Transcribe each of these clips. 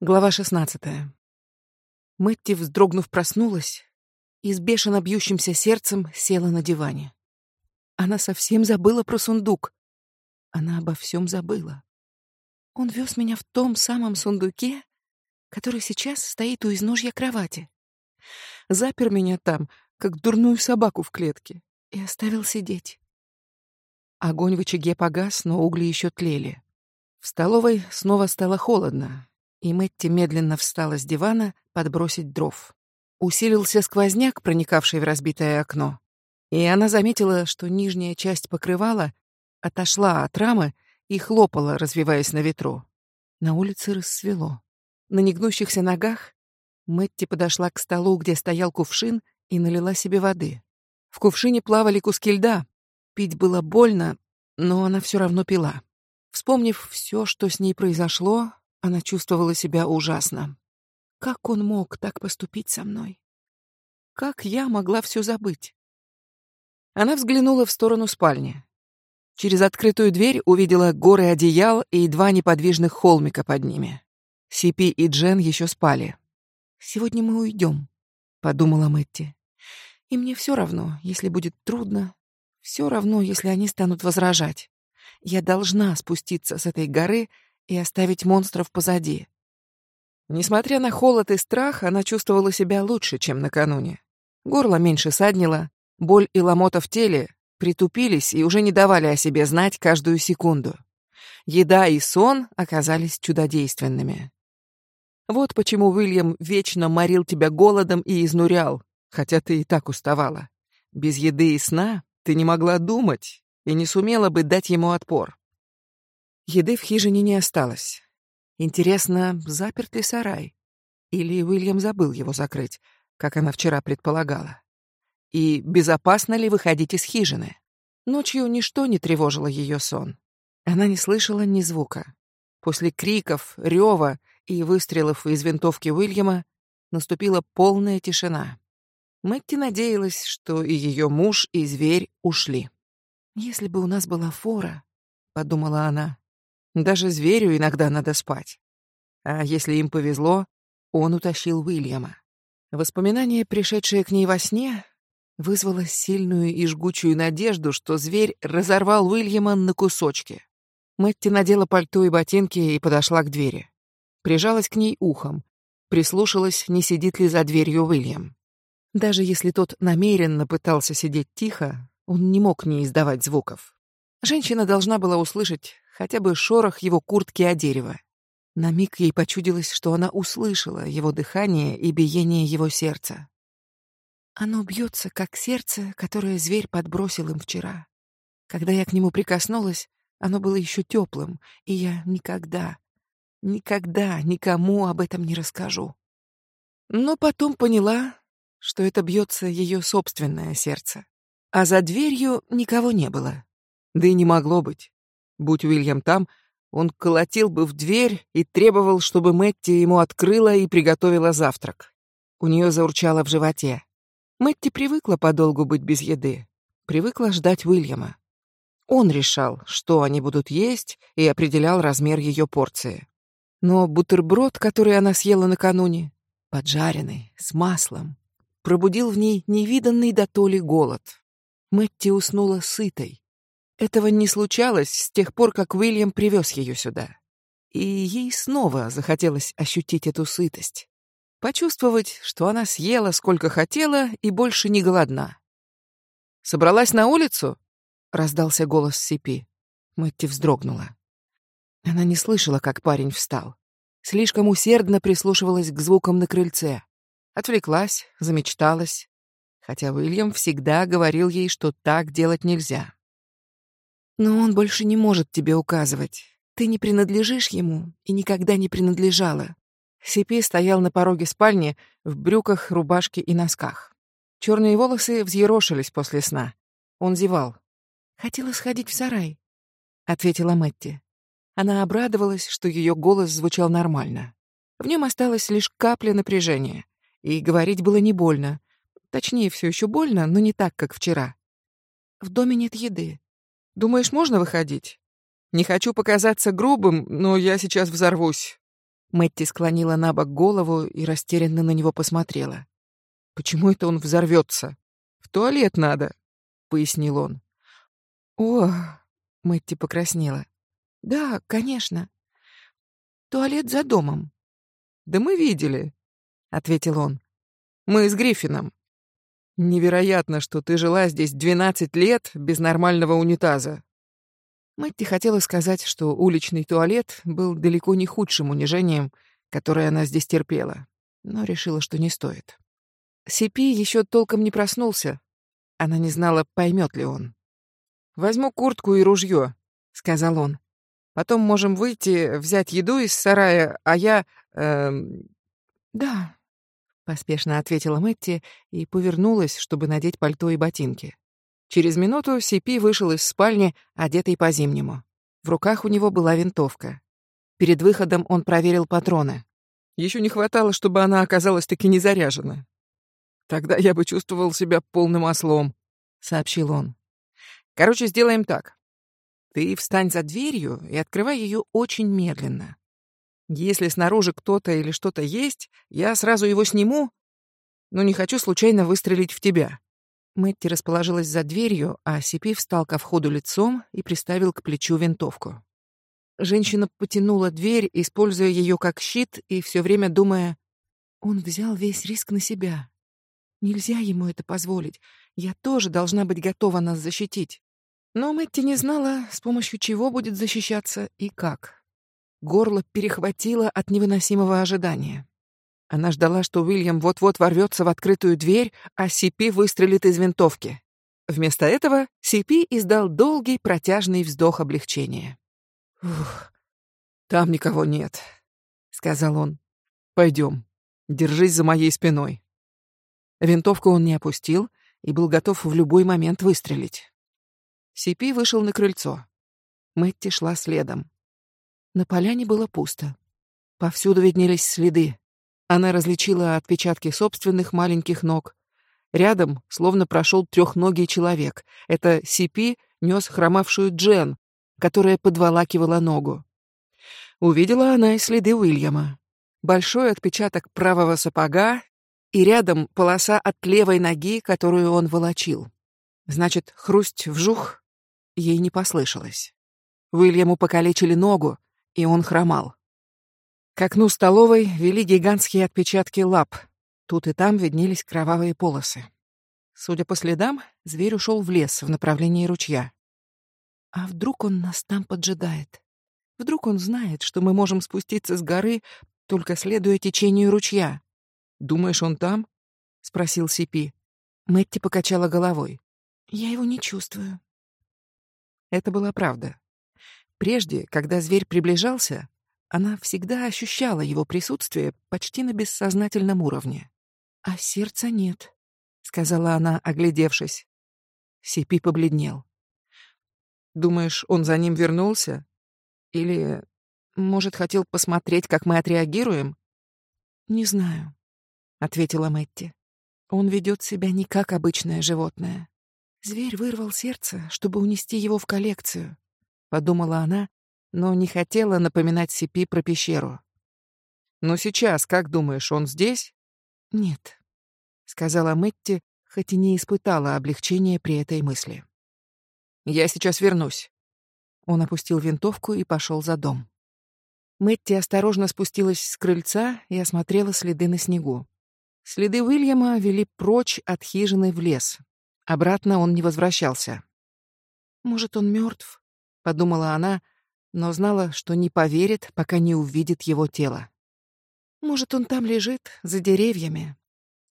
Глава 16. Мэтти, вздрогнув, проснулась и с бешено бьющимся сердцем села на диване. Она совсем забыла про сундук. Она обо всем забыла. Он вез меня в том самом сундуке, который сейчас стоит у изножья кровати. Запер меня там, как дурную собаку в клетке, и оставил сидеть. Огонь в очаге погас, но угли еще тлели. В столовой снова стало холодно, и Мэтти медленно встала с дивана подбросить дров. Усилился сквозняк, проникавший в разбитое окно, и она заметила, что нижняя часть покрывала отошла от рамы и хлопала, развиваясь на ветру. На улице рассвело. На негнущихся ногах Мэтти подошла к столу, где стоял кувшин, и налила себе воды. В кувшине плавали куски льда. Пить было больно, но она все равно пила. Вспомнив все, что с ней произошло, она чувствовала себя ужасно. Как он мог так поступить со мной? Как я могла все забыть? Она взглянула в сторону спальни. Через открытую дверь увидела горы одеял и два неподвижных холмика под ними. Сипи и Джен еще спали. «Сегодня мы уйдем», — подумала Мэтти. «И мне все равно, если будет трудно, все равно, если они станут возражать. Я должна спуститься с этой горы и оставить монстров позади. Несмотря на холод и страх, она чувствовала себя лучше, чем накануне. Горло меньше саднило, боль и ломота в теле притупились и уже не давали о себе знать каждую секунду. Еда и сон оказались чудодейственными. Вот почему Уильям вечно морил тебя голодом и изнурял, хотя ты и так уставала. Без еды и сна ты не могла думать и не сумела бы дать ему отпор. Еды в хижине не осталось. Интересно, заперт ли сарай? Или Уильям забыл его закрыть, как она вчера предполагала? И безопасно ли выходить из хижины? Ночью ничто не тревожило ее сон. Она не слышала ни звука. После криков, рева и выстрелов из винтовки Уильяма наступила полная тишина. Мэтти надеялась, что и ее муж, и зверь ушли. «Если бы у нас была фора», — подумала она, даже зверю иногда надо спать. А если им повезло, он утащил Уильяма. Воспоминание, пришедшее к ней во сне, вызвало сильную и жгучую надежду, что зверь разорвал Уильяма на кусочки. Мэтти надела пальто и ботинки и подошла к двери. Прижалась к ней ухом, прислушалась, не сидит ли за дверью Уильям. Даже если тот намеренно пытался сидеть тихо, он не мог не издавать звуков. Женщина должна была услышать хотя бы шорох его куртки о дерево. На миг ей почудилось, что она услышала его дыхание и биение его сердца. Оно бьется, как сердце, которое зверь подбросил им вчера. Когда я к нему прикоснулась, оно было еще теплым, и я никогда, никогда никому об этом не расскажу. Но потом поняла, что это бьется ее собственное сердце. А за дверью никого не было. Да и не могло быть. Будь Уильям там, он колотил бы в дверь и требовал, чтобы Мэтти ему открыла и приготовила завтрак. У нее заурчало в животе. Мэтти привыкла подолгу быть без еды, привыкла ждать Уильяма. Он решал, что они будут есть, и определял размер ее порции. Но бутерброд, который она съела накануне, поджаренный, с маслом, пробудил в ней невиданный до толи голод. Мэтти уснула сытой, этого не случалось с тех пор, как Уильям привез ее сюда. И ей снова захотелось ощутить эту сытость. Почувствовать, что она съела сколько хотела и больше не голодна. «Собралась на улицу?» — раздался голос Сипи. Мэтти вздрогнула. Она не слышала, как парень встал. Слишком усердно прислушивалась к звукам на крыльце. Отвлеклась, замечталась. Хотя Уильям всегда говорил ей, что так делать нельзя. Но он больше не может тебе указывать. Ты не принадлежишь ему и никогда не принадлежала. Сипи стоял на пороге спальни в брюках, рубашке и носках. Черные волосы взъерошились после сна. Он зевал. «Хотела сходить в сарай», — ответила Мэтти. Она обрадовалась, что ее голос звучал нормально. В нем осталась лишь капля напряжения, и говорить было не больно. Точнее, все еще больно, но не так, как вчера. «В доме нет еды. Думаешь, можно выходить? Не хочу показаться грубым, но я сейчас взорвусь. Мэтти склонила на бок голову и растерянно на него посмотрела. «Почему это он взорвется? В туалет надо», — пояснил он. «О!» — Мэтти покраснела. «Да, конечно. Туалет за домом». «Да мы видели», — ответил он. «Мы с Гриффином. Невероятно, что ты жила здесь двенадцать лет без нормального унитаза. Мэтти хотела сказать, что уличный туалет был далеко не худшим унижением, которое она здесь терпела, но решила, что не стоит. Сипи еще толком не проснулся. Она не знала, поймет ли он. «Возьму куртку и ружье», — сказал он. «Потом можем выйти, взять еду из сарая, а я...» эм... «Да», — поспешно ответила Мэтти и повернулась, чтобы надеть пальто и ботинки. Через минуту Сипи вышел из спальни, одетый по-зимнему. В руках у него была винтовка. Перед выходом он проверил патроны. Еще не хватало, чтобы она оказалась таки не заряжена. Тогда я бы чувствовал себя полным ослом, сообщил он. Короче, сделаем так. Ты встань за дверью и открывай ее очень медленно. Если снаружи кто-то или что-то есть, я сразу его сниму, но не хочу случайно выстрелить в тебя. Мэтти расположилась за дверью, а Сипи встал ко входу лицом и приставил к плечу винтовку. Женщина потянула дверь, используя ее как щит и все время думая, «Он взял весь риск на себя. Нельзя ему это позволить. Я тоже должна быть готова нас защитить». Но Мэтти не знала, с помощью чего будет защищаться и как. Горло перехватило от невыносимого ожидания. Она ждала, что Уильям вот-вот ворвется в открытую дверь, а Сипи выстрелит из винтовки. Вместо этого Сипи издал долгий протяжный вздох облегчения. «Ух, там никого нет», — сказал он. «Пойдем, держись за моей спиной». Винтовку он не опустил и был готов в любой момент выстрелить. Сипи вышел на крыльцо. Мэтти шла следом. На поляне было пусто. Повсюду виднелись следы. Она различила отпечатки собственных маленьких ног. Рядом словно прошел трехногий человек. Это Сипи нес хромавшую Джен, которая подволакивала ногу. Увидела она и следы Уильяма. Большой отпечаток правого сапога и рядом полоса от левой ноги, которую он волочил. Значит, хрусть вжух ей не послышалось. Уильяму покалечили ногу, и он хромал. К окну столовой вели гигантские отпечатки лап. Тут и там виднелись кровавые полосы. Судя по следам, зверь ушел в лес в направлении ручья. А вдруг он нас там поджидает? Вдруг он знает, что мы можем спуститься с горы, только следуя течению ручья? Думаешь, он там? спросил Сипи. Мэтти покачала головой. Я его не чувствую. Это была правда. Прежде, когда зверь приближался, она всегда ощущала его присутствие почти на бессознательном уровне. «А сердца нет», — сказала она, оглядевшись. Сипи побледнел. «Думаешь, он за ним вернулся? Или, может, хотел посмотреть, как мы отреагируем?» «Не знаю», — ответила Мэтти. «Он ведет себя не как обычное животное. Зверь вырвал сердце, чтобы унести его в коллекцию», — подумала она но не хотела напоминать Сипи про пещеру. «Но сейчас, как думаешь, он здесь?» «Нет», — сказала Мэтти, хоть и не испытала облегчения при этой мысли. «Я сейчас вернусь». Он опустил винтовку и пошел за дом. Мэтти осторожно спустилась с крыльца и осмотрела следы на снегу. Следы Уильяма вели прочь от хижины в лес. Обратно он не возвращался. «Может, он мертв?» — подумала она, — но знала, что не поверит, пока не увидит его тело. Может, он там лежит, за деревьями.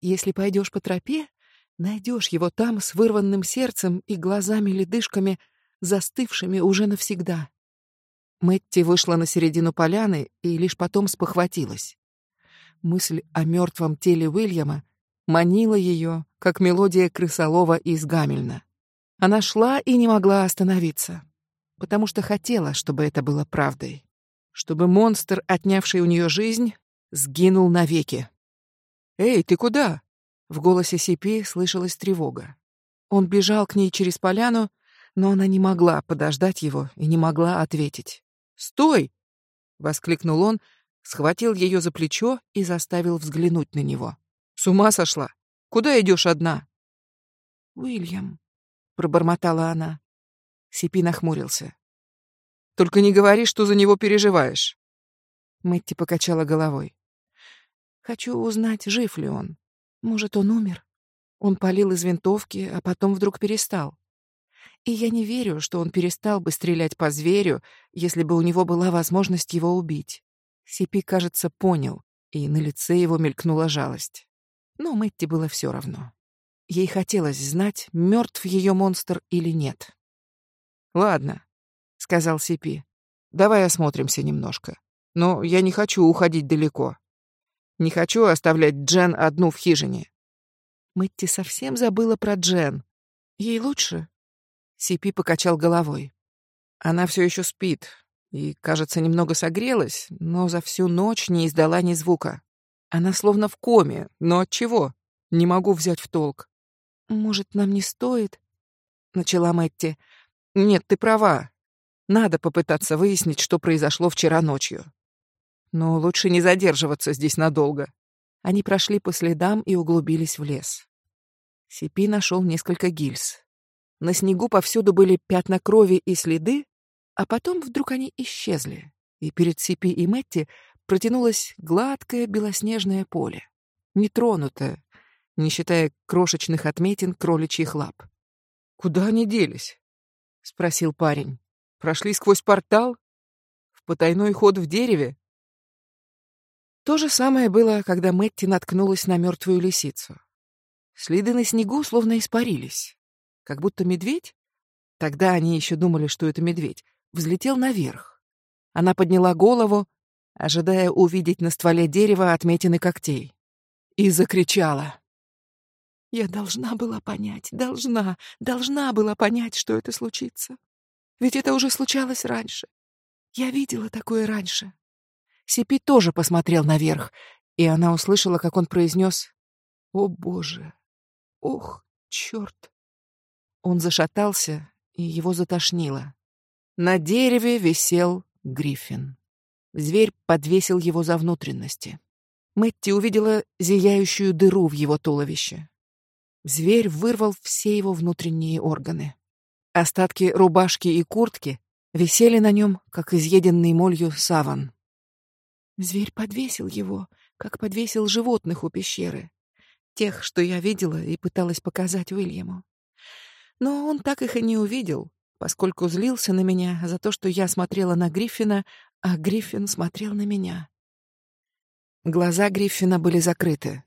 Если пойдешь по тропе, найдешь его там с вырванным сердцем и глазами-ледышками, застывшими уже навсегда. Мэтти вышла на середину поляны и лишь потом спохватилась. Мысль о мертвом теле Уильяма манила ее, как мелодия крысолова из Гамельна. Она шла и не могла остановиться потому что хотела, чтобы это было правдой. Чтобы монстр, отнявший у нее жизнь, сгинул навеки. «Эй, ты куда?» В голосе Сипи слышалась тревога. Он бежал к ней через поляну, но она не могла подождать его и не могла ответить. «Стой!» — воскликнул он, схватил ее за плечо и заставил взглянуть на него. «С ума сошла? Куда идешь одна?» «Уильям», — пробормотала она. Сипи нахмурился. «Только не говори, что за него переживаешь». Мэтти покачала головой. «Хочу узнать, жив ли он. Может, он умер? Он палил из винтовки, а потом вдруг перестал. И я не верю, что он перестал бы стрелять по зверю, если бы у него была возможность его убить. Сипи, кажется, понял, и на лице его мелькнула жалость. Но Мэтти было все равно. Ей хотелось знать, мертв ее монстр или нет. «Ладно», — сказал Сипи. «Давай осмотримся немножко. Но я не хочу уходить далеко. Не хочу оставлять Джен одну в хижине». Мэтти совсем забыла про Джен. Ей лучше? Сипи покачал головой. Она все еще спит, и, кажется, немного согрелась, но за всю ночь не издала ни звука. Она словно в коме, но от чего? Не могу взять в толк. Может, нам не стоит? начала Мэтти. Нет, ты права. Надо попытаться выяснить, что произошло вчера ночью. Но лучше не задерживаться здесь надолго. Они прошли по следам и углубились в лес. Сипи нашел несколько гильз. На снегу повсюду были пятна крови и следы, а потом вдруг они исчезли, и перед Сипи и Мэтти протянулось гладкое белоснежное поле, нетронутое, не считая крошечных отметин кроличьих лап. «Куда они делись?» — спросил парень. «Прошли сквозь портал? В потайной ход в дереве?» То же самое было, когда Мэтти наткнулась на мертвую лисицу. Следы на снегу словно испарились. Как будто медведь? Тогда они еще думали, что это медведь взлетел наверх. Она подняла голову, ожидая увидеть на стволе дерева отметины когтей, и закричала. «Я должна была понять, должна, должна была понять, что это случится. Ведь это уже случалось раньше. Я видела такое раньше». Сипи тоже посмотрел наверх, и она услышала, как он произнес «О, Боже! Ох, черт!» Он зашатался, и его затошнило. На дереве висел гриффин. Зверь подвесил его за внутренности. Мэтти увидела зияющую дыру в его туловище. Зверь вырвал все его внутренние органы. Остатки рубашки и куртки висели на нем, как изъеденный молью саван. Зверь подвесил его, как подвесил животных у пещеры. Тех, что я видела и пыталась показать Уильяму. Но он так их и не увидел, поскольку злился на меня за то, что я смотрела на Гриффина, а Гриффин смотрел на меня. Глаза Гриффина были закрыты.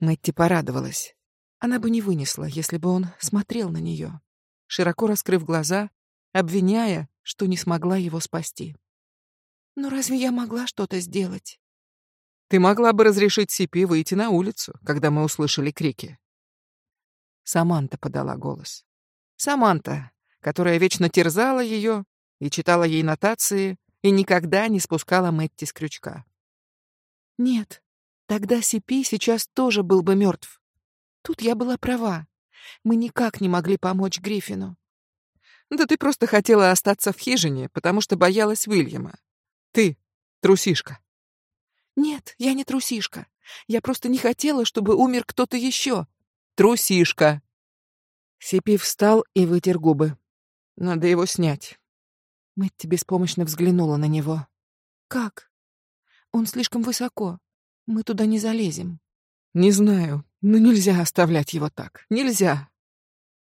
Мэтти порадовалась. Она бы не вынесла, если бы он смотрел на нее, широко раскрыв глаза, обвиняя, что не смогла его спасти. «Но разве я могла что-то сделать?» «Ты могла бы разрешить Сипи выйти на улицу, когда мы услышали крики». Саманта подала голос. «Саманта, которая вечно терзала ее и читала ей нотации и никогда не спускала Мэтти с крючка. Нет, тогда Сипи сейчас тоже был бы мертв. Тут я была права. Мы никак не могли помочь Гриффину. Да ты просто хотела остаться в хижине, потому что боялась Уильяма. Ты трусишка. Нет, я не трусишка. Я просто не хотела, чтобы умер кто-то еще. Трусишка. Сипи встал и вытер губы. Надо его снять. Мэтти беспомощно взглянула на него. Как? Он слишком высоко. Мы туда не залезем. Не знаю, но нельзя оставлять его так. Нельзя.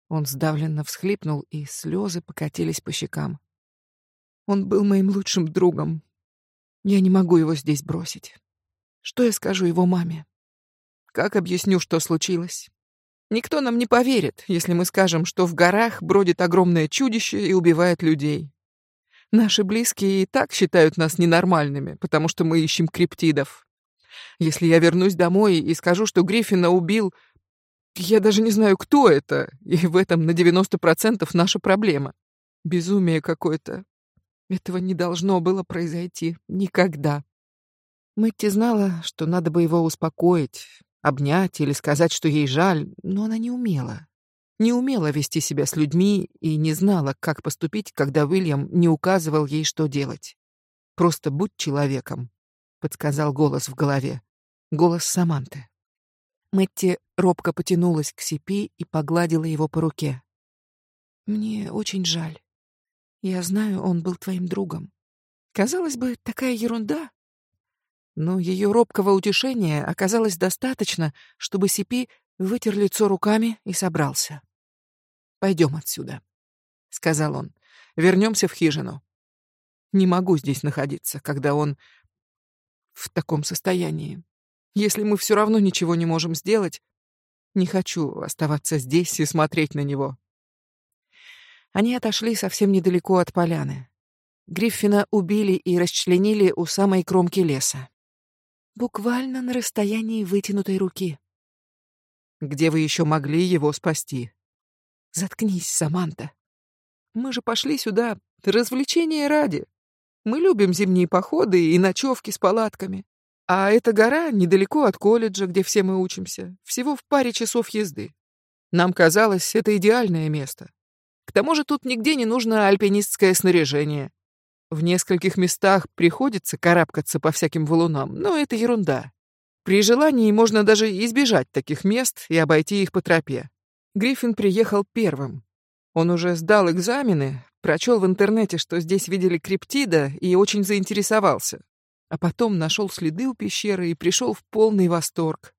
Он сдавленно всхлипнул, и слезы покатились по щекам. Он был моим лучшим другом. Я не могу его здесь бросить. Что я скажу его маме? Как объясню, что случилось? Никто нам не поверит, если мы скажем, что в горах бродит огромное чудище и убивает людей. Наши близкие и так считают нас ненормальными, потому что мы ищем криптидов. Если я вернусь домой и скажу, что Гриффина убил... Я даже не знаю, кто это, и в этом на 90% наша проблема. Безумие какое-то. Этого не должно было произойти. Никогда. Мэтти знала, что надо бы его успокоить, обнять или сказать, что ей жаль, но она не умела. Не умела вести себя с людьми и не знала, как поступить, когда Уильям не указывал ей, что делать. Просто будь человеком. Подсказал голос в голове. Голос Саманты. Мэтти робко потянулась к Сипи и погладила его по руке. Мне очень жаль. Я знаю, он был твоим другом. Казалось бы, такая ерунда. Но ее робкого утешения оказалось достаточно, чтобы Сипи вытер лицо руками и собрался. Пойдем отсюда, сказал он. Вернемся в хижину. Не могу здесь находиться, когда он в таком состоянии. Если мы все равно ничего не можем сделать, не хочу оставаться здесь и смотреть на него. Они отошли совсем недалеко от поляны. Гриффина убили и расчленили у самой кромки леса. Буквально на расстоянии вытянутой руки. Где вы еще могли его спасти? Заткнись, Саманта. Мы же пошли сюда развлечения ради. Мы любим зимние походы и ночевки с палатками. А эта гора недалеко от колледжа, где все мы учимся, всего в паре часов езды. Нам казалось, это идеальное место. К тому же тут нигде не нужно альпинистское снаряжение. В нескольких местах приходится карабкаться по всяким валунам, но это ерунда. При желании можно даже избежать таких мест и обойти их по тропе. Гриффин приехал первым. Он уже сдал экзамены, прочел в интернете, что здесь видели криптида, и очень заинтересовался. А потом нашел следы у пещеры и пришел в полный восторг.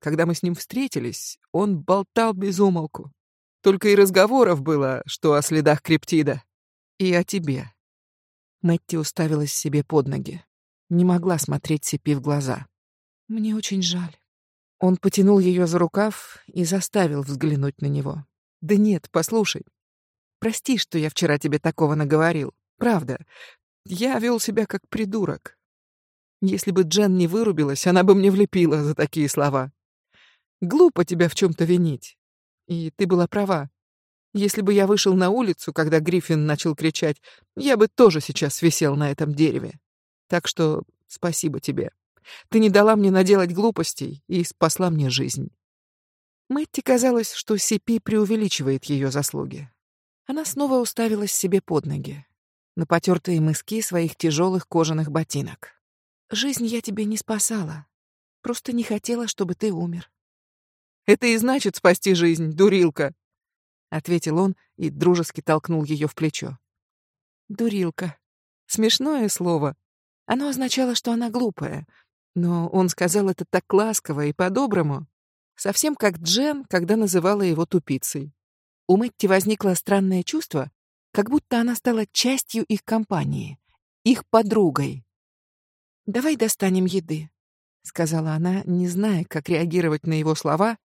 Когда мы с ним встретились, он болтал без умолку. Только и разговоров было, что о следах криптида. И о тебе. Мэтти уставилась себе под ноги. Не могла смотреть Сипи в глаза. «Мне очень жаль». Он потянул ее за рукав и заставил взглянуть на него. «Да нет, послушай. Прости, что я вчера тебе такого наговорил. Правда. Я вел себя как придурок. Если бы Джен не вырубилась, она бы мне влепила за такие слова. Глупо тебя в чем-то винить. И ты была права. Если бы я вышел на улицу, когда Гриффин начал кричать, я бы тоже сейчас висел на этом дереве. Так что спасибо тебе. Ты не дала мне наделать глупостей и спасла мне жизнь. Мэтти казалось, что Сипи преувеличивает ее заслуги. Она снова уставилась себе под ноги, на потертые мыски своих тяжелых кожаных ботинок. Жизнь я тебе не спасала, просто не хотела, чтобы ты умер. Это и значит спасти жизнь, дурилка, ответил он и дружески толкнул ее в плечо. Дурилка. Смешное слово. Оно означало, что она глупая, но он сказал это так ласково и по-доброму, совсем как Джен, когда называла его тупицей. У Мэтти возникло странное чувство, как будто она стала частью их компании, их подругой. «Давай достанем еды», — сказала она, не зная, как реагировать на его слова,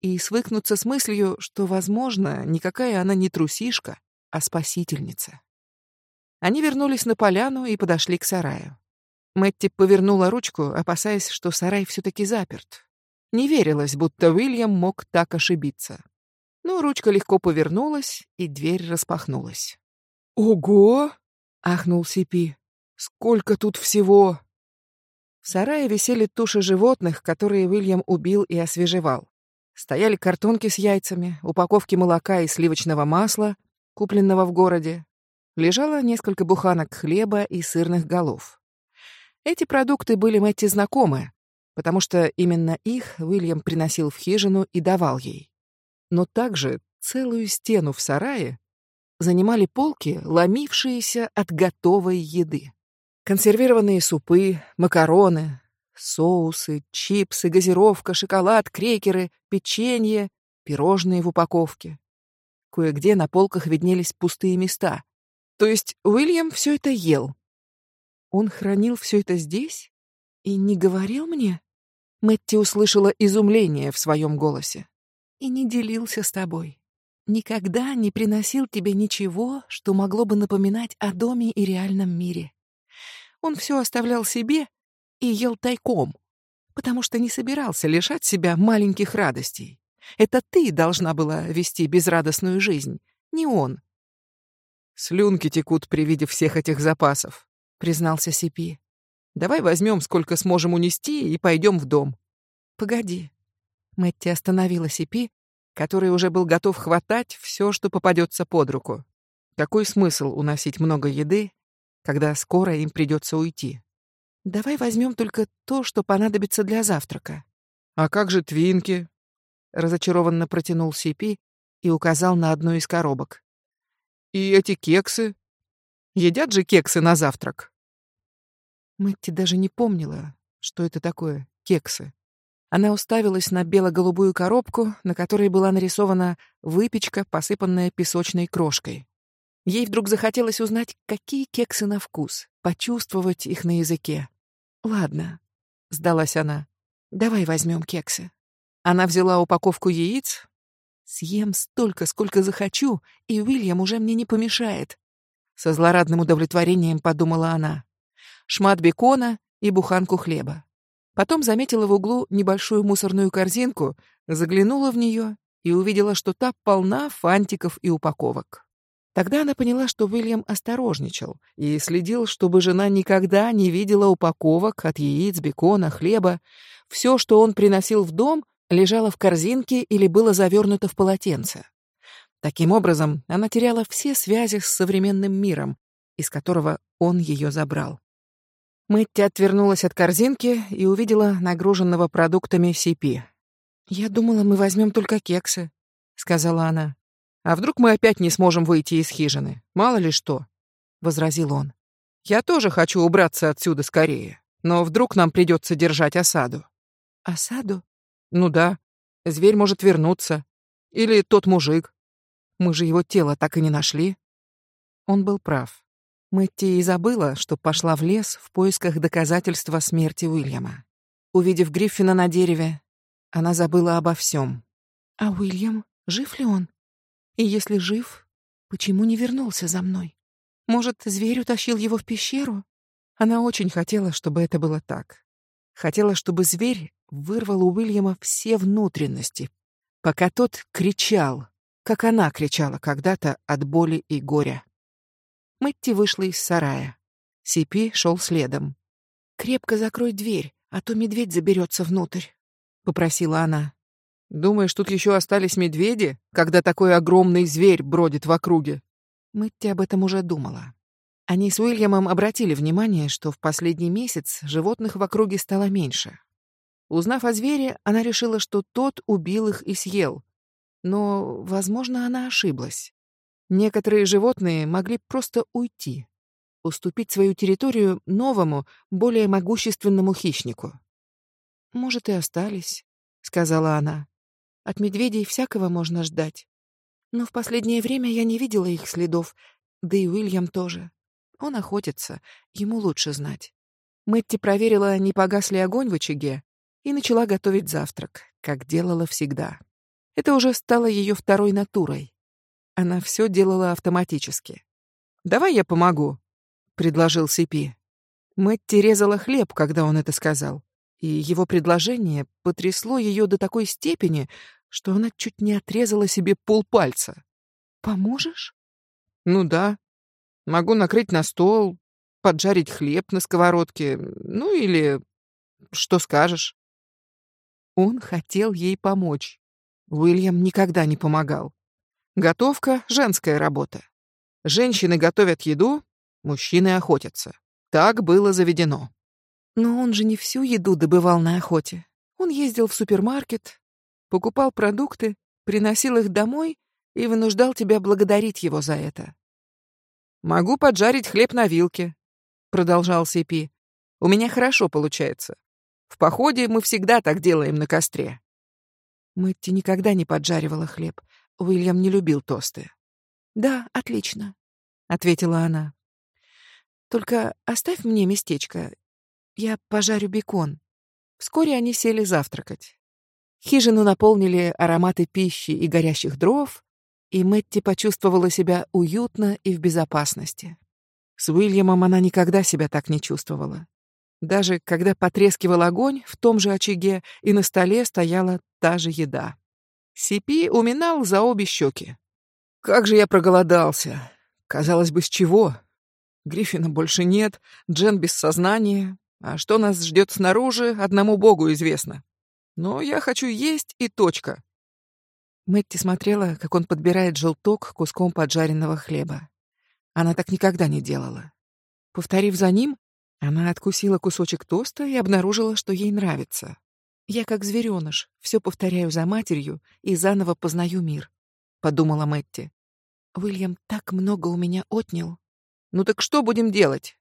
и свыкнуться с мыслью, что, возможно, никакая она не трусишка, а спасительница. Они вернулись на поляну и подошли к сараю. Мэтти повернула ручку, опасаясь, что сарай все-таки заперт. Не верилось, будто Уильям мог так ошибиться. Но ручка легко повернулась, и дверь распахнулась. «Ого!» — ахнул Сипи. «Сколько тут всего!» В сарае висели туши животных, которые Уильям убил и освежевал. Стояли картонки с яйцами, упаковки молока и сливочного масла, купленного в городе. Лежало несколько буханок хлеба и сырных голов. Эти продукты были Мэтти знакомы, потому что именно их Уильям приносил в хижину и давал ей. Но также целую стену в сарае занимали полки, ломившиеся от готовой еды. Консервированные супы, макароны, Соусы, чипсы, газировка, шоколад, крекеры, печенье, пирожные в упаковке. Кое-где на полках виднелись пустые места. То есть Уильям все это ел. Он хранил все это здесь и не говорил мне? Мэтти услышала изумление в своем голосе. И не делился с тобой. Никогда не приносил тебе ничего, что могло бы напоминать о доме и реальном мире. Он все оставлял себе и ел тайком, потому что не собирался лишать себя маленьких радостей. Это ты должна была вести безрадостную жизнь, не он. Слюнки текут при виде всех этих запасов, признался Сипи. Давай возьмем, сколько сможем унести, и пойдем в дом. Погоди. Мэтти остановила Сипи, который уже был готов хватать все, что попадется под руку. Какой смысл уносить много еды, когда скоро им придется уйти? Давай возьмем только то, что понадобится для завтрака. А как же твинки? Разочарованно протянул Сипи и указал на одну из коробок. И эти кексы? Едят же кексы на завтрак. Мэтти даже не помнила, что это такое кексы. Она уставилась на бело-голубую коробку, на которой была нарисована выпечка, посыпанная песочной крошкой. Ей вдруг захотелось узнать, какие кексы на вкус, почувствовать их на языке. «Ладно», — сдалась она, — «давай возьмем кексы». Она взяла упаковку яиц. «Съем столько, сколько захочу, и Уильям уже мне не помешает», — со злорадным удовлетворением подумала она. Шмат бекона и буханку хлеба. Потом заметила в углу небольшую мусорную корзинку, заглянула в нее и увидела, что та полна фантиков и упаковок. Тогда она поняла, что Уильям осторожничал и следил, чтобы жена никогда не видела упаковок от яиц, бекона, хлеба. Все, что он приносил в дом, лежало в корзинке или было завернуто в полотенце. Таким образом, она теряла все связи с современным миром, из которого он ее забрал. Мэтти отвернулась от корзинки и увидела нагруженного продуктами Сипи. «Я думала, мы возьмем только кексы», — сказала она. А вдруг мы опять не сможем выйти из хижины? Мало ли что, возразил он. Я тоже хочу убраться отсюда скорее, но вдруг нам придется держать осаду. Осаду? Ну да. Зверь может вернуться. Или тот мужик. Мы же его тело так и не нашли. Он был прав. Мэтти и забыла, что пошла в лес в поисках доказательства смерти Уильяма. Увидев Гриффина на дереве, она забыла обо всем. А Уильям, жив ли он? И если жив, почему не вернулся за мной? Может, зверь утащил его в пещеру? Она очень хотела, чтобы это было так. Хотела, чтобы зверь вырвал у Уильяма все внутренности, пока тот кричал, как она кричала когда-то от боли и горя. Мэтти вышла из сарая. Сипи шел следом. «Крепко закрой дверь, а то медведь заберется внутрь», — попросила она. Думаешь, тут еще остались медведи, когда такой огромный зверь бродит в округе? Мэтти об этом уже думала. Они с Уильямом обратили внимание, что в последний месяц животных в округе стало меньше. Узнав о звере, она решила, что тот убил их и съел. Но, возможно, она ошиблась. Некоторые животные могли просто уйти, уступить свою территорию новому, более могущественному хищнику. «Может, и остались», — сказала она. От медведей всякого можно ждать. Но в последнее время я не видела их следов, да и Уильям тоже. Он охотится, ему лучше знать. Мэтти проверила, не погас ли огонь в очаге, и начала готовить завтрак, как делала всегда. Это уже стало ее второй натурой. Она все делала автоматически. «Давай я помогу», — предложил Сипи. Мэтти резала хлеб, когда он это сказал, и его предложение потрясло ее до такой степени, что она чуть не отрезала себе полпальца. «Поможешь?» «Ну да. Могу накрыть на стол, поджарить хлеб на сковородке, ну или... Что скажешь?» Он хотел ей помочь. Уильям никогда не помогал. Готовка — женская работа. Женщины готовят еду, мужчины охотятся. Так было заведено. Но он же не всю еду добывал на охоте. Он ездил в супермаркет, покупал продукты, приносил их домой и вынуждал тебя благодарить его за это. «Могу поджарить хлеб на вилке», — продолжал Сипи. «У меня хорошо получается. В походе мы всегда так делаем на костре». Мэтти никогда не поджаривала хлеб. Уильям не любил тосты. «Да, отлично», — ответила она. «Только оставь мне местечко. Я пожарю бекон». Вскоре они сели завтракать. Хижину наполнили ароматы пищи и горящих дров, и Мэтти почувствовала себя уютно и в безопасности. С Уильямом она никогда себя так не чувствовала. Даже когда потрескивал огонь в том же очаге, и на столе стояла та же еда. Сипи уминал за обе щеки. «Как же я проголодался! Казалось бы, с чего? Гриффина больше нет, Джен без сознания. А что нас ждет снаружи, одному богу известно. Но я хочу есть и точка. Мэтти смотрела, как он подбирает желток куском поджаренного хлеба. Она так никогда не делала. Повторив за ним, Она откусила кусочек тоста и обнаружила, что ей нравится. Я как зверёныш, всё повторяю за матерью и заново познаю мир, подумала Мэтти. Уильям так много у меня отнял. Ну так что будем делать?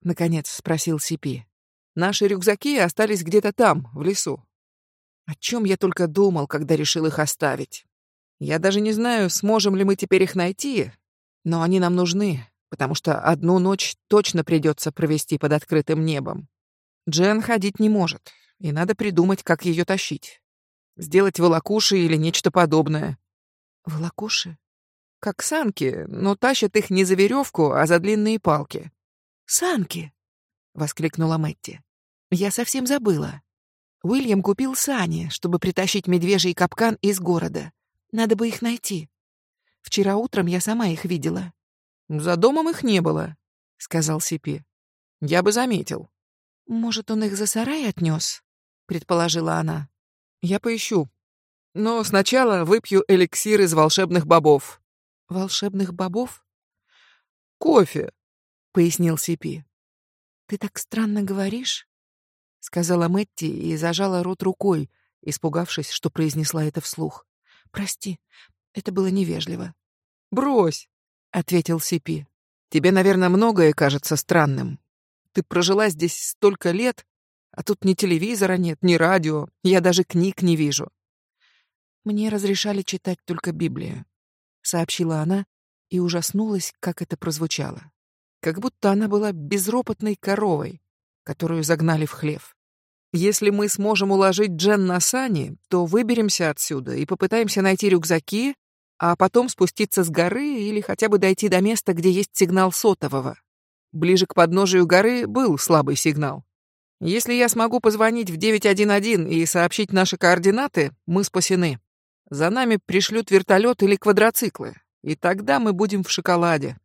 наконец спросил Сипи. Наши рюкзаки остались где-то там, в лесу. О чем я только думал, когда решил их оставить. Я даже не знаю, сможем ли мы теперь их найти, но они нам нужны, потому что одну ночь точно придется провести под открытым небом. Джен ходить не может, и надо придумать, как ее тащить. Сделать волокуши или нечто подобное. Волокуши? Как санки, но тащат их не за веревку, а за длинные палки. Санки! воскликнула Мэтти. Я совсем забыла. Уильям купил сани, чтобы притащить медвежий капкан из города. Надо бы их найти. Вчера утром я сама их видела. За домом их не было, сказал Сипи. Я бы заметил. Может, он их за сарай отнес? Предположила она. Я поищу. Но сначала выпью эликсир из волшебных бобов. Волшебных бобов? Кофе, пояснил Сипи. Ты так странно говоришь, сказала Мэтти и зажала рот рукой, испугавшись, что произнесла это вслух. Прости, это было невежливо. Брось, ответил Сипи. Тебе, наверное, многое кажется странным. Ты прожила здесь столько лет, а тут ни телевизора нет, ни радио, я даже книг не вижу. Мне разрешали читать только Библию, сообщила она и ужаснулась, как это прозвучало. Как будто она была безропотной коровой, которую загнали в хлев. Если мы сможем уложить Джен на сани, то выберемся отсюда и попытаемся найти рюкзаки, а потом спуститься с горы или хотя бы дойти до места, где есть сигнал сотового. Ближе к подножию горы был слабый сигнал. Если я смогу позвонить в 911 и сообщить наши координаты, мы спасены. За нами пришлют вертолет или квадроциклы, и тогда мы будем в шоколаде.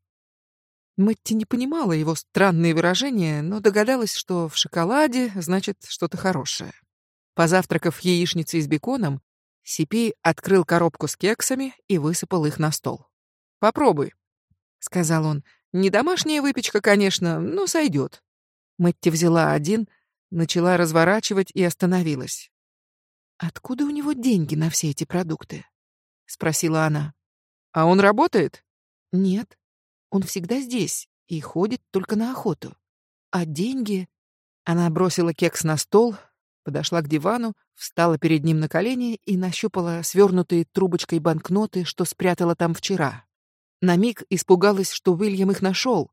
Мэтти не понимала его странные выражения, но догадалась, что в шоколаде значит что-то хорошее. Позавтракав яичницей с беконом, Сипи открыл коробку с кексами и высыпал их на стол. «Попробуй», — сказал он. «Не домашняя выпечка, конечно, но сойдет». Мэтти взяла один, начала разворачивать и остановилась. «Откуда у него деньги на все эти продукты?» — спросила она. «А он работает?» «Нет. Он всегда здесь и ходит только на охоту. А деньги... Она бросила кекс на стол, подошла к дивану, встала перед ним на колени и нащупала свернутые трубочкой банкноты, что спрятала там вчера. На миг испугалась, что Уильям их нашел,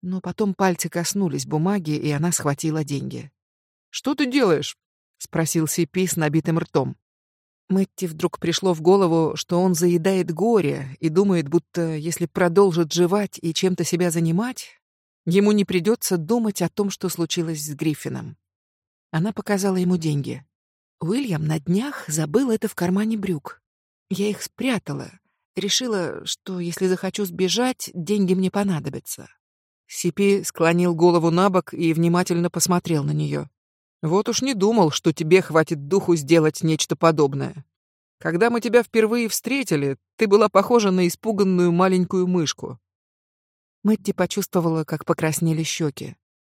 но потом пальцы коснулись бумаги, и она схватила деньги. «Что ты делаешь?» — спросил Сипи с набитым ртом. Мэтти вдруг пришло в голову, что он заедает горе и думает, будто если продолжит жевать и чем-то себя занимать, ему не придется думать о том, что случилось с Гриффином. Она показала ему деньги. Уильям на днях забыл это в кармане брюк. Я их спрятала. Решила, что если захочу сбежать, деньги мне понадобятся. Сипи склонил голову на бок и внимательно посмотрел на нее. Вот уж не думал, что тебе хватит духу сделать нечто подобное. Когда мы тебя впервые встретили, ты была похожа на испуганную маленькую мышку. Мэтти почувствовала, как покраснели щеки.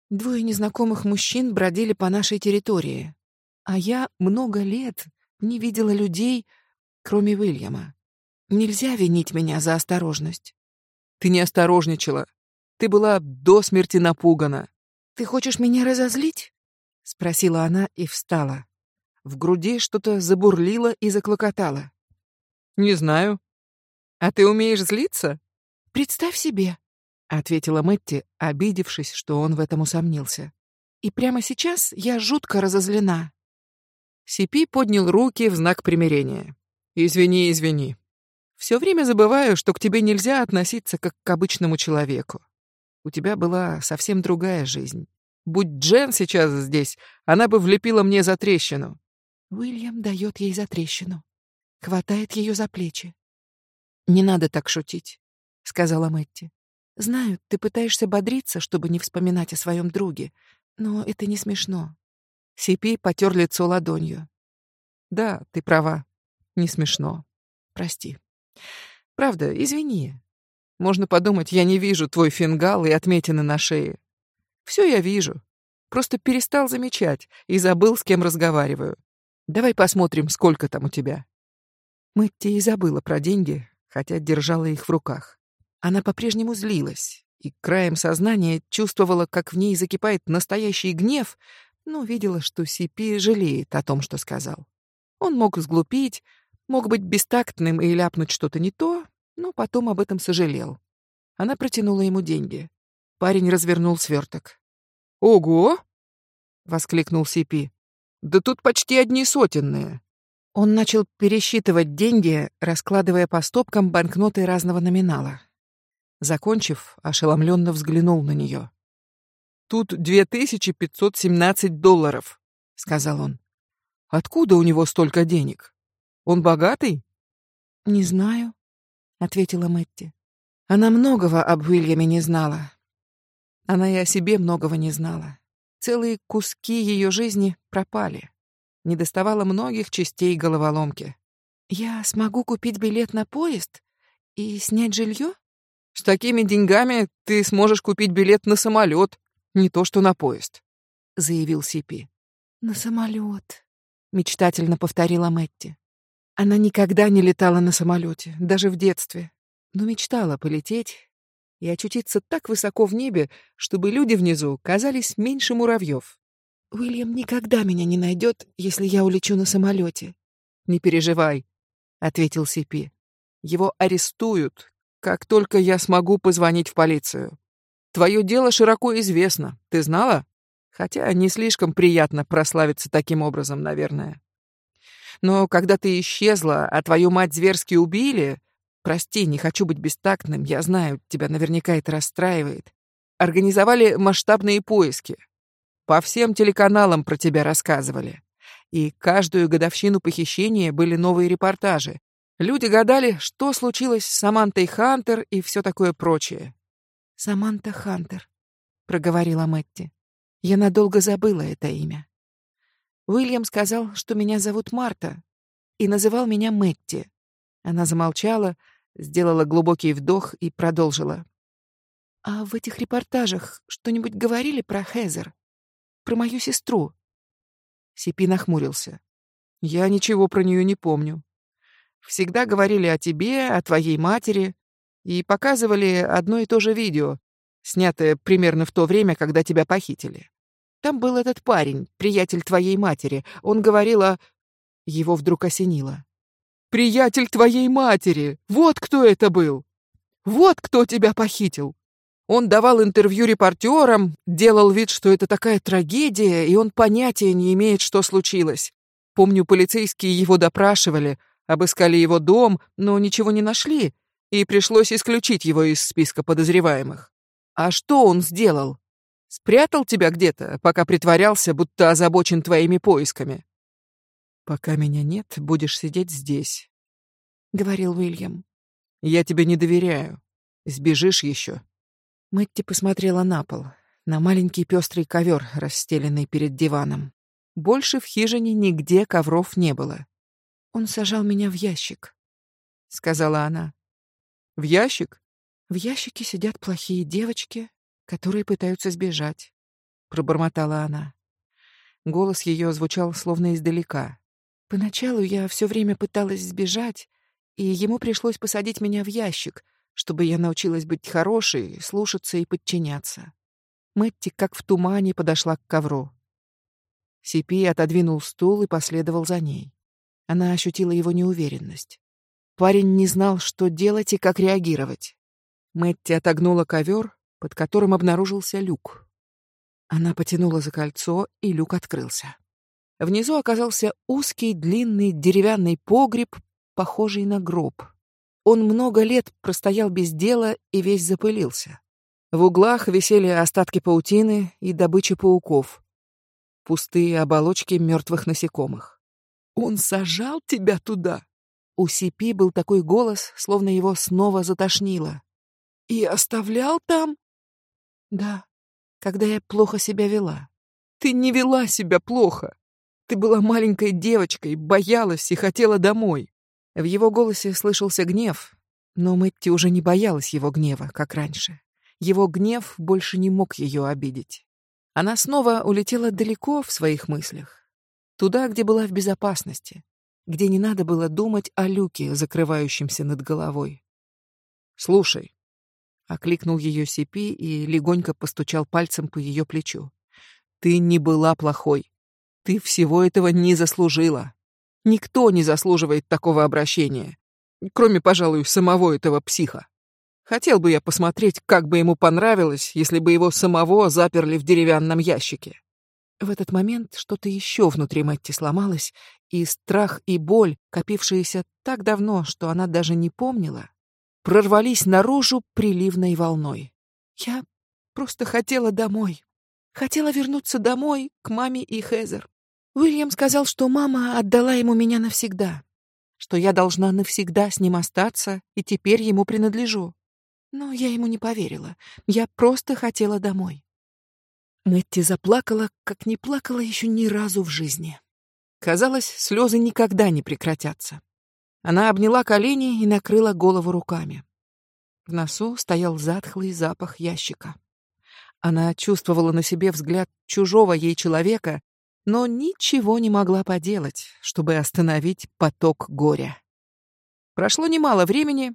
Двое незнакомых мужчин бродили по нашей территории, а я много лет не видела людей, кроме Уильяма. Нельзя винить меня за осторожность. Ты не осторожничала. Ты была до смерти напугана. Ты хочешь меня разозлить? Спросила она и встала. В груди что-то забурлило и заклокотало. Не знаю. А ты умеешь злиться? Представь себе, ответила Мэтти, обидевшись, что он в этом усомнился. И прямо сейчас я жутко разозлена. Сипи поднял руки в знак примирения. Извини, извини. Все время забываю, что к тебе нельзя относиться как к обычному человеку. У тебя была совсем другая жизнь. Будь Джен сейчас здесь, она бы влепила мне за трещину. Уильям дает ей за трещину. Хватает ее за плечи. «Не надо так шутить», — сказала Мэтти. «Знаю, ты пытаешься бодриться, чтобы не вспоминать о своем друге, но это не смешно». Сипи потер лицо ладонью. «Да, ты права. Не смешно. Прости. Правда, извини. Можно подумать, я не вижу твой фингал и отметины на шее. Все я вижу. Просто перестал замечать и забыл, с кем разговариваю. Давай посмотрим, сколько там у тебя. Мэтти и забыла про деньги, хотя держала их в руках. Она по-прежнему злилась и краем сознания чувствовала, как в ней закипает настоящий гнев, но видела, что Сипи жалеет о том, что сказал. Он мог сглупить, мог быть бестактным и ляпнуть что-то не то, но потом об этом сожалел. Она протянула ему деньги. Парень развернул сверток. «Ого!» — воскликнул Сипи. «Да тут почти одни сотенные». Он начал пересчитывать деньги, раскладывая по стопкам банкноты разного номинала. Закончив, ошеломленно взглянул на нее. «Тут 2517 долларов», — сказал он. «Откуда у него столько денег? Он богатый?» «Не знаю», — ответила Мэтти. Она многого об Уильяме не знала. Она и о себе многого не знала. Целые куски ее жизни пропали. Не доставало многих частей головоломки. «Я смогу купить билет на поезд и снять жилье?» «С такими деньгами ты сможешь купить билет на самолет, не то что на поезд», — заявил Сипи. «На самолет», — мечтательно повторила Мэтти. Она никогда не летала на самолете, даже в детстве, но мечтала полететь и очутиться так высоко в небе, чтобы люди внизу казались меньше муравьев. «Уильям никогда меня не найдет, если я улечу на самолете». «Не переживай», — ответил Сипи. «Его арестуют, как только я смогу позвонить в полицию. Твое дело широко известно, ты знала? Хотя не слишком приятно прославиться таким образом, наверное. Но когда ты исчезла, а твою мать зверски убили, Прости, не хочу быть бестактным, я знаю, тебя наверняка это расстраивает. Организовали масштабные поиски. По всем телеканалам про тебя рассказывали. И каждую годовщину похищения были новые репортажи. Люди гадали, что случилось с Самантой Хантер и все такое прочее. «Саманта Хантер», — проговорила Мэтти. Я надолго забыла это имя. Уильям сказал, что меня зовут Марта, и называл меня Мэтти. Она замолчала, сделала глубокий вдох и продолжила. «А в этих репортажах что-нибудь говорили про Хезер? Про мою сестру?» Сипи нахмурился. «Я ничего про нее не помню. Всегда говорили о тебе, о твоей матери и показывали одно и то же видео, снятое примерно в то время, когда тебя похитили. Там был этот парень, приятель твоей матери. Он говорил о...» Его вдруг осенило. Приятель твоей матери! Вот кто это был! Вот кто тебя похитил!» Он давал интервью репортерам, делал вид, что это такая трагедия, и он понятия не имеет, что случилось. Помню, полицейские его допрашивали, обыскали его дом, но ничего не нашли, и пришлось исключить его из списка подозреваемых. А что он сделал? Спрятал тебя где-то, пока притворялся, будто озабочен твоими поисками. «Пока меня нет, будешь сидеть здесь», — говорил Уильям. «Я тебе не доверяю. Сбежишь еще». Мэтти посмотрела на пол, на маленький пестрый ковер, расстеленный перед диваном. Больше в хижине нигде ковров не было. «Он сажал меня в ящик», — сказала она. «В ящик?» «В ящике сидят плохие девочки, которые пытаются сбежать», — пробормотала она. Голос ее звучал словно издалека. Поначалу я все время пыталась сбежать, и ему пришлось посадить меня в ящик, чтобы я научилась быть хорошей, слушаться и подчиняться. Мэтти, как в тумане, подошла к ковру. Сипи отодвинул стул и последовал за ней. Она ощутила его неуверенность. Парень не знал, что делать и как реагировать. Мэтти отогнула ковер, под которым обнаружился люк. Она потянула за кольцо, и люк открылся. Внизу оказался узкий длинный деревянный погреб, похожий на гроб. Он много лет простоял без дела и весь запылился. В углах висели остатки паутины и добыча пауков. Пустые оболочки мертвых насекомых. «Он сажал тебя туда?» У Сипи был такой голос, словно его снова затошнило. «И оставлял там?» «Да, когда я плохо себя вела». «Ты не вела себя плохо. Ты была маленькой девочкой, боялась и хотела домой. В его голосе слышался гнев, но Мэтти уже не боялась его гнева, как раньше. Его гнев больше не мог ее обидеть. Она снова улетела далеко в своих мыслях. Туда, где была в безопасности, где не надо было думать о люке, закрывающемся над головой. «Слушай», — окликнул ее Сипи и легонько постучал пальцем по ее плечу. «Ты не была плохой. Ты всего этого не заслужила. Никто не заслуживает такого обращения, кроме, пожалуй, самого этого психа. Хотел бы я посмотреть, как бы ему понравилось, если бы его самого заперли в деревянном ящике. В этот момент что-то еще внутри Мэтти сломалось, и страх и боль, копившиеся так давно, что она даже не помнила, прорвались наружу приливной волной. Я просто хотела домой. Хотела вернуться домой, к маме и Хезер. Уильям сказал, что мама отдала ему меня навсегда, что я должна навсегда с ним остаться и теперь ему принадлежу. Но я ему не поверила. Я просто хотела домой. Мэтти заплакала, как не плакала еще ни разу в жизни. Казалось, слезы никогда не прекратятся. Она обняла колени и накрыла голову руками. В носу стоял затхлый запах ящика. Она чувствовала на себе взгляд чужого ей человека, но ничего не могла поделать, чтобы остановить поток горя. Прошло немало времени,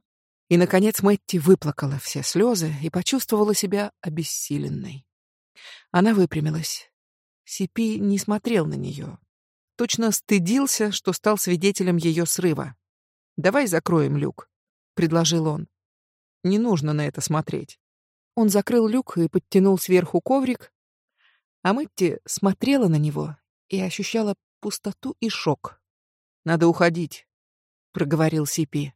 и, наконец, Мэтти выплакала все слезы и почувствовала себя обессиленной. Она выпрямилась. Сипи не смотрел на нее. Точно стыдился, что стал свидетелем ее срыва. «Давай закроем люк», — предложил он. «Не нужно на это смотреть». Он закрыл люк и подтянул сверху коврик, а Мэтти смотрела на него и ощущала пустоту и шок. «Надо уходить», — проговорил Сипи.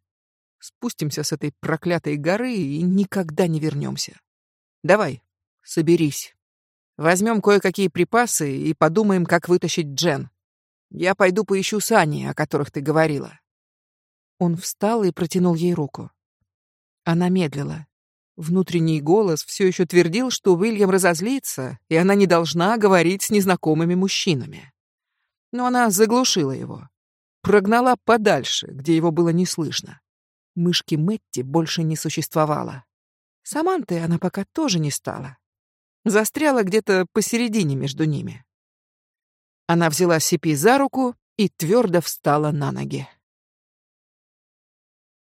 «Спустимся с этой проклятой горы и никогда не вернемся. Давай, соберись. Возьмем кое-какие припасы и подумаем, как вытащить Джен. Я пойду поищу сани, о которых ты говорила». Он встал и протянул ей руку. Она медлила. Внутренний голос все еще твердил, что Уильям разозлится, и она не должна говорить с незнакомыми мужчинами. Но она заглушила его. Прогнала подальше, где его было не слышно. Мышки Мэтти больше не существовало. Саманты она пока тоже не стала. Застряла где-то посередине между ними. Она взяла Сипи за руку и твердо встала на ноги.